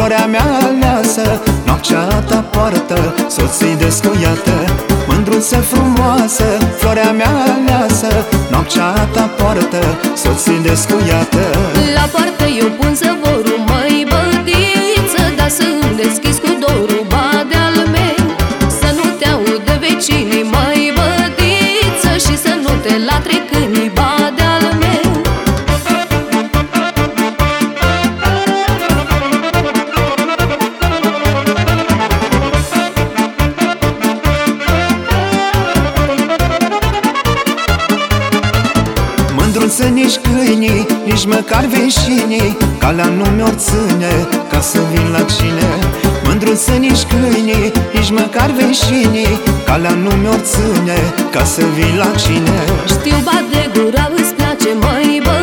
aleasă Noaptea ta poartă soții descuiată Mândruță frumoasă, floarea mea aleasă Noaptea ta poartă soții descuiată. La poartă eu pun zăvorul, nici câinii, nici măcar veșinii. Calea nu mi-o ține ca să vin la cine. Mândruță nici câinii, nici măcar veșinii. Calea nu mi-o ține ca să vin la cine. Știu bat de gura îți place, măi bădiță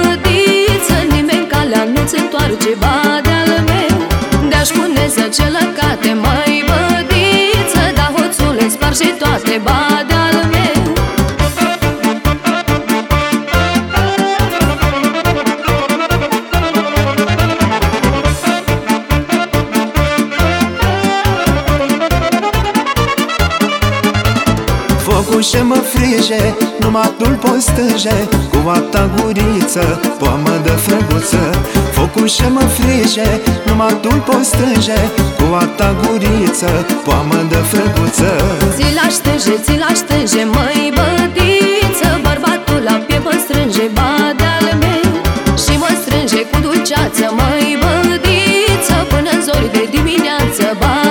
Focul ce mă frige, numai tu-l poți stânge Cu ta guriță, poamă de frăguță. Focul ce mă frige, numai tu-l poți stânge Cu ta guriță, poamă de frăguță. Ți l ștânge, ți l ștânge, măi bădiță Bărbatul la piept mă strânge badeal meu. Și mă strânge cu dulceață, măi bădiță Până în zori de dimineață, badeal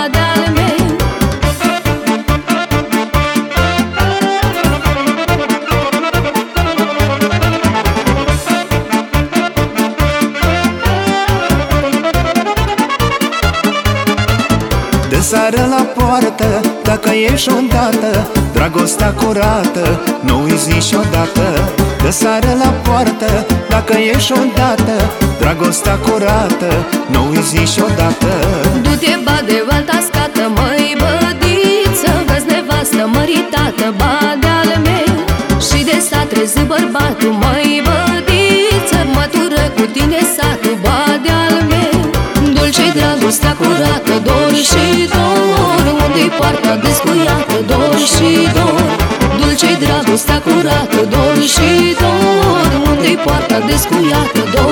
sară la poartă, dacă ești odată Dragostea curată, nu uiți niciodată. De sară la poartă, dacă ești odată Dragostea curată, nu uiți niciodată. Du-te bade alta scată, măi bădiță Vezi nevastă măritată, badeal meu. Și de s-a trezit bărbatul, măi bădiță Mătură cu tine satul, badeal meu. Dulce-i dragostea curată, dor și dor Unde-i poarta descuiată, dor și dor. Dulce-i dragostea curată, dor și dor. Unde-i poarta descuiată, dor și dor